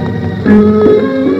Música